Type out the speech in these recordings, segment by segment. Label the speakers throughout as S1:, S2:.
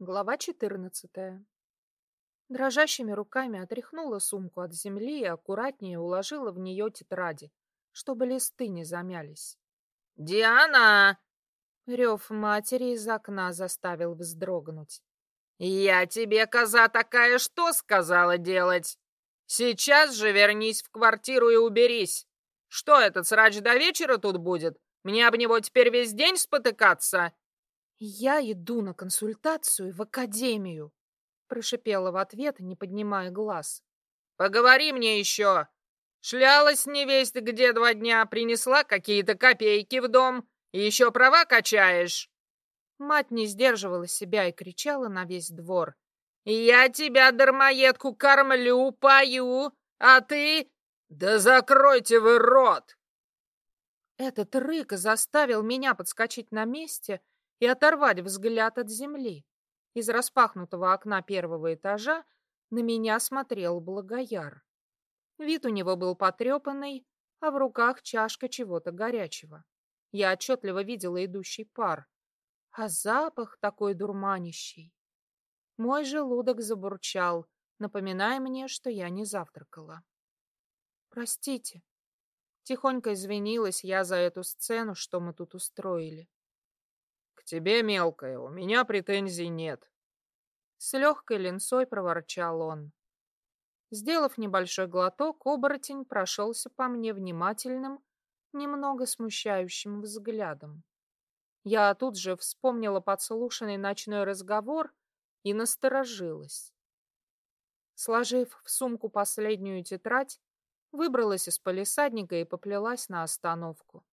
S1: Глава 14. Дрожащими руками отряхнула сумку от земли и аккуратнее уложила в нее тетради, чтобы листы не замялись.
S2: «Диана!»
S1: Рев матери из окна заставил вздрогнуть.
S2: «Я тебе, коза такая, что сказала делать? Сейчас же вернись в квартиру и уберись. Что этот срач до вечера тут будет? Мне об него теперь весь день спотыкаться?»
S1: «Я иду на консультацию в академию», — прошипела в ответ, не поднимая глаз.
S2: «Поговори мне еще. Шлялась невесть где два дня, принесла какие-то копейки в дом и еще права качаешь».
S1: Мать не сдерживала себя и кричала на весь двор.
S2: «Я тебя, дармоедку, кормлю, пою, а ты... Да закройте вы рот!»
S1: Этот рык заставил меня подскочить на месте и оторвать взгляд от земли. Из распахнутого окна первого этажа на меня смотрел Благояр. Вид у него был потрепанный, а в руках чашка чего-то горячего. Я отчетливо видела идущий пар, а запах такой дурманящий. Мой желудок забурчал, напоминая мне, что я не завтракала. «Простите», — тихонько извинилась я за эту сцену, что мы тут устроили
S2: тебе, мелкая, у меня претензий нет.
S1: С легкой линцой проворчал он. Сделав небольшой глоток, оборотень прошелся по мне внимательным, немного смущающим взглядом. Я тут же вспомнила подслушанный ночной разговор и насторожилась. Сложив в сумку последнюю тетрадь, выбралась из полисадника и поплелась на остановку.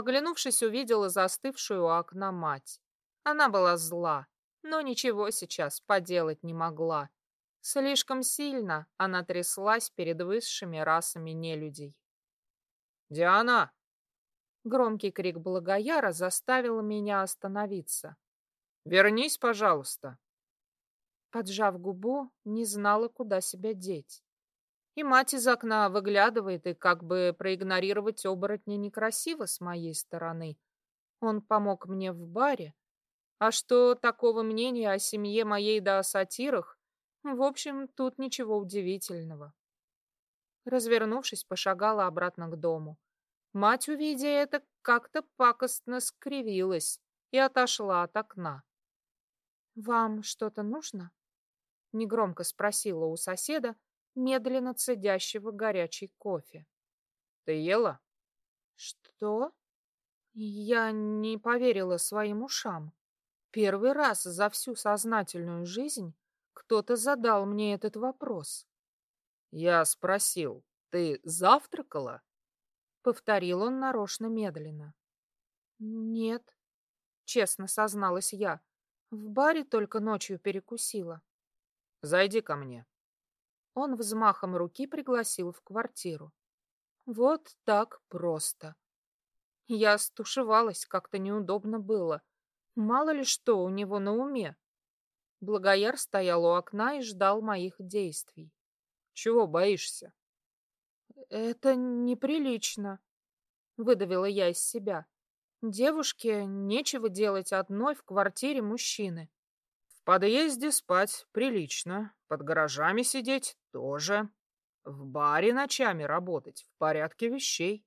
S1: Оглянувшись, увидела застывшую у окна мать. Она была зла, но ничего сейчас поделать не могла. Слишком сильно она тряслась перед высшими расами нелюдей.
S2: «Диана!»
S1: Громкий крик Благояра заставил меня остановиться.
S2: «Вернись, пожалуйста!»
S1: Поджав губу, не знала, куда себя деть. И мать из окна выглядывает, и как бы проигнорировать оборотня некрасиво с моей стороны. Он помог мне в баре. А что такого мнения о семье моей да о сатирах? В общем, тут ничего удивительного. Развернувшись, пошагала обратно к дому. Мать, увидя это, как-то пакостно скривилась и отошла от окна. «Вам что-то нужно?» — негромко спросила у соседа, медленно цедящего горячий кофе.
S2: «Ты ела?»
S1: «Что?» Я не поверила своим ушам. Первый раз за всю сознательную жизнь кто-то задал мне этот вопрос.
S2: «Я спросил, ты завтракала?»
S1: Повторил он нарочно медленно. «Нет», — честно созналась я, — «в баре только ночью перекусила».
S2: «Зайди ко мне»,
S1: он взмахом руки пригласил в квартиру. Вот так просто. Я стушевалась, как-то неудобно было. Мало ли что у него на уме. Благояр стоял у окна и ждал моих действий.
S2: Чего боишься?
S1: Это неприлично, выдавила я из себя. Девушке нечего делать одной в квартире мужчины.
S2: Подъезде спать прилично, под гаражами сидеть тоже. В баре ночами работать в порядке вещей.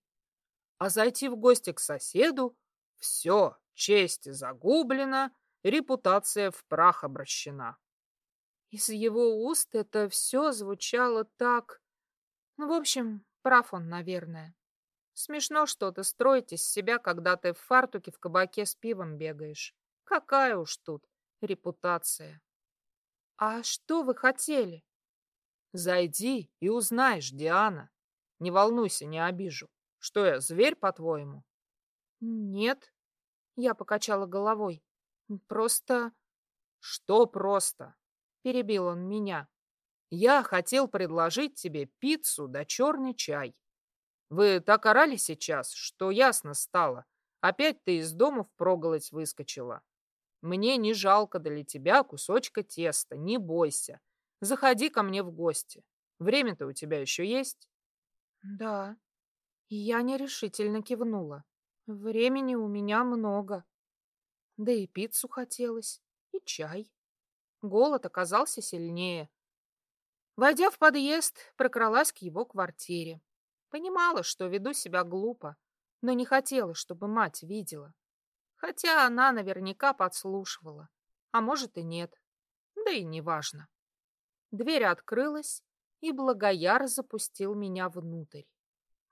S2: А зайти в гости к соседу — все, честь загублена, репутация в прах обращена.
S1: Из его уст это все звучало так... Ну, в общем, прав он, наверное. Смешно что-то строить из себя, когда ты в фартуке в кабаке с пивом бегаешь. Какая уж тут репутация. А что вы хотели?
S2: Зайди и узнаешь, Диана. Не волнуйся, не обижу. Что я, зверь, по-твоему?
S1: Нет. Я покачала головой. Просто...
S2: Что просто?
S1: Перебил он меня.
S2: Я хотел предложить тебе пиццу да черный чай. Вы так орали сейчас, что ясно стало. Опять ты из дома впроголодь выскочила. Мне не жалко для тебя кусочка теста, не бойся. Заходи ко мне в гости. Время-то у тебя еще есть?
S1: Да. Я нерешительно кивнула. Времени у меня много. Да и пиццу хотелось, и чай. Голод оказался сильнее. Войдя в подъезд, прокралась к его квартире. Понимала, что веду себя глупо, но не хотела, чтобы мать видела. Хотя она наверняка подслушивала, а может и нет, да и неважно. Дверь открылась, и Благояр запустил меня внутрь.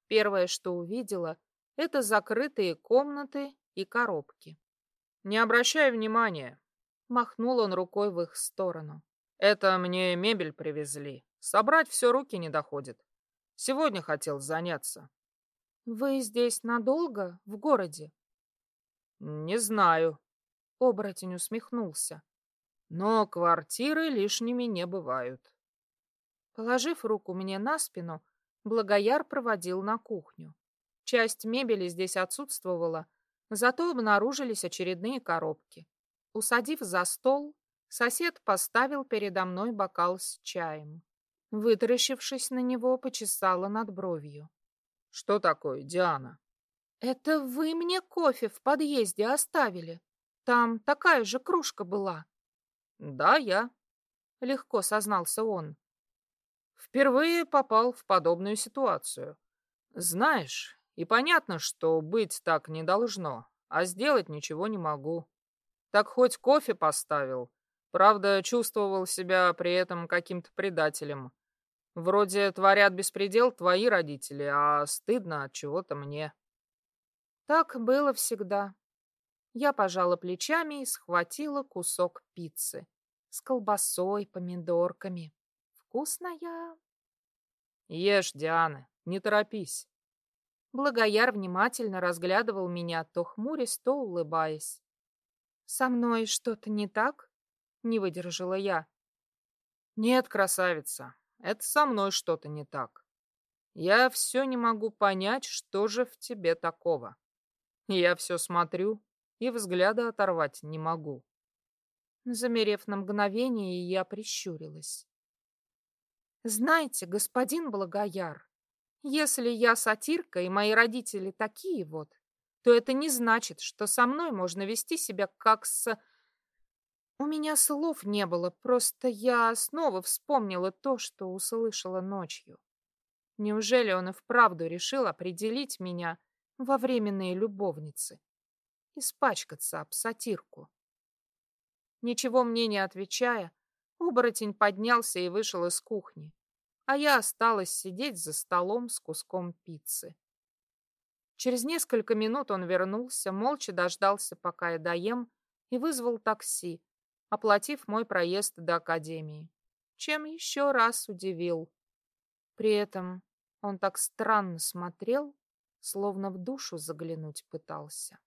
S1: Первое, что увидела, это закрытые комнаты и коробки.
S2: «Не обращай внимания», —
S1: махнул он рукой в их сторону.
S2: «Это мне мебель привезли. Собрать все руки не доходит. Сегодня хотел заняться».
S1: «Вы здесь надолго? В городе?»
S2: «Не знаю», —
S1: оборотень усмехнулся.
S2: «Но квартиры лишними не бывают».
S1: Положив руку мне на спину, Благояр проводил на кухню. Часть мебели здесь отсутствовала, зато обнаружились очередные коробки. Усадив за стол, сосед поставил передо мной бокал с чаем. Вытаращившись на него, почесала над бровью.
S2: «Что такое, Диана?»
S1: «Это вы мне кофе в подъезде оставили. Там такая же кружка была».
S2: «Да, я», — легко сознался он. Впервые попал в подобную ситуацию. Знаешь, и понятно, что быть так не должно, а сделать ничего не могу. Так хоть кофе поставил. Правда, чувствовал себя при этом каким-то предателем. Вроде творят беспредел твои родители, а стыдно от чего-то мне.
S1: Так было всегда. Я пожала плечами и схватила кусок пиццы с колбасой, помидорками. Вкусная.
S2: Ешь, Диана, не торопись.
S1: Благояр внимательно разглядывал меня, то хмурясь, то улыбаясь. «Со мной что-то не так?» — не выдержала я.
S2: «Нет, красавица, это со мной что-то не так. Я все не могу понять, что же в тебе такого. Я все смотрю и взгляда оторвать не могу».
S1: Замерев на мгновение, я прищурилась. Знаете, господин Благояр, если я сатирка и мои родители такие вот, то это не значит, что со мной можно вести себя как с... У меня слов не было, просто я снова вспомнила то, что услышала ночью. Неужели он и вправду решил определить меня во временные любовницы? Испачкаться об сатирку. Ничего мне не отвечая, Оборотень поднялся и вышел из кухни, а я осталась сидеть за столом с куском пиццы. Через несколько минут он вернулся, молча дождался, пока я доем, и вызвал такси, оплатив мой проезд до академии, чем еще раз удивил. При этом он так странно смотрел, словно в душу заглянуть пытался.